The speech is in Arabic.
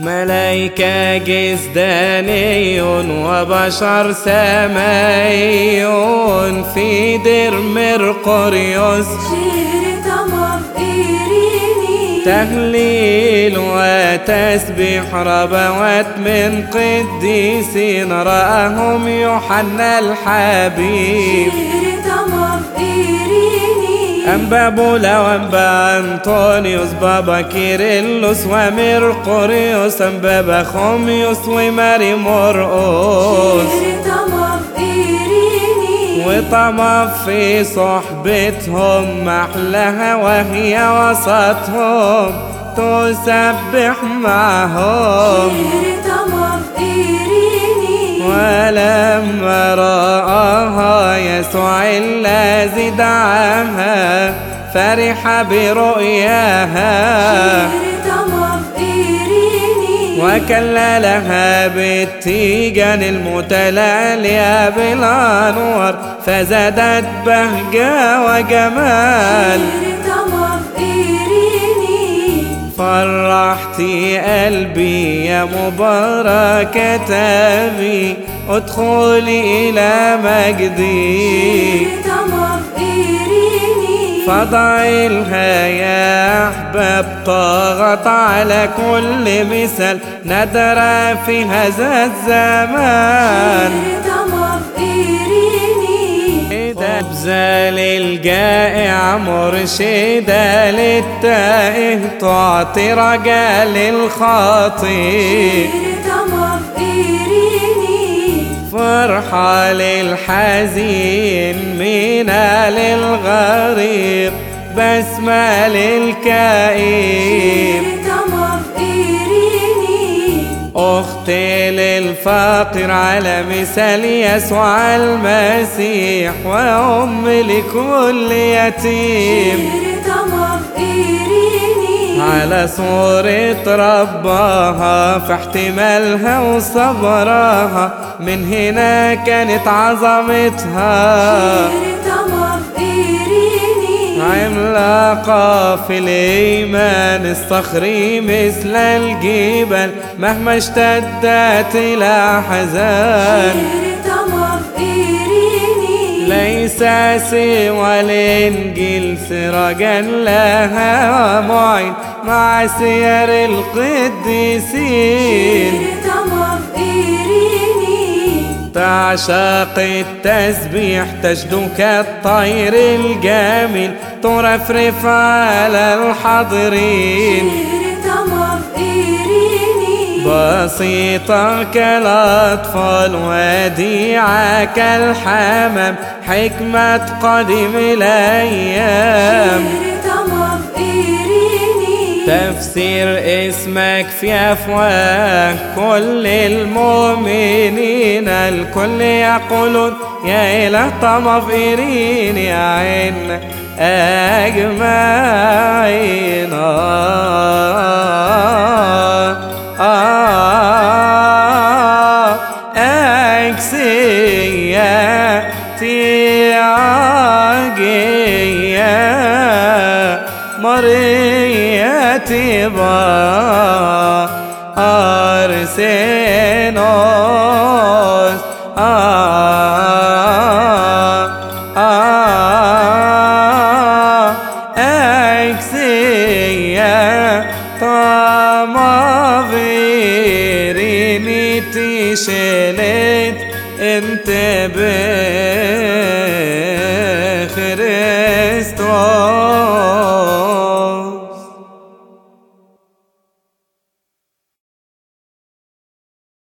ملايكة جسداني وبشر سماي في در مرقريوس شير تمر إيريني. تهليل وتسبيح ربوات من قديسين رآهم يوحنا الحبيب. إيريني أنبا بولا وأنبا أنطونيوس بابا كيرلس ومرقوريوس أنبا بخوميوس وماري مرقوس وطمع في صحبتهم محلها وهي وسطهم تسبح معهم. ولما رآها يسوع الذي دعاها فرح برؤياها. وكللها بالتيجان المتلالية بالأنوار فزادت بهجة وجمال. فرحتي قلبي يا مباركة أبي. ادخلي إلى مجدي. فضعي لها يا أحباب طاغت على كل مثال. ندرة في هذا الزمان. خبزة للجائع مرشدة للتائه تعطي رجاء للخاطئ. فرحة للحزين مينا للغريب بسمة للكئيب أختي للفقير على مثال يسوع المسيح وأم لكل يتيم. على صورة ربها في احتمالها وصبرها من هنا كانت عظمتها. عملاقة في الإيمان الصخري مثل الجبل مهما اشتدت الأحزان ليس سوى الإنجيل سراجا لها معين مع سير القديسين. تعشق التسبيح تجدو كالطير الجميل ترفرف على الحاضرين. بسيطة كالأطفال وديعة كالحمام حكمة قديم الأيام. تفسير اسمك في أفواه كل المؤمنين الكل يقولون يا إله طمف إيريني عين أجمعين. مرية تبا أرسنوس آه آه أكسية طمافيريني تشلت انت باخر استرار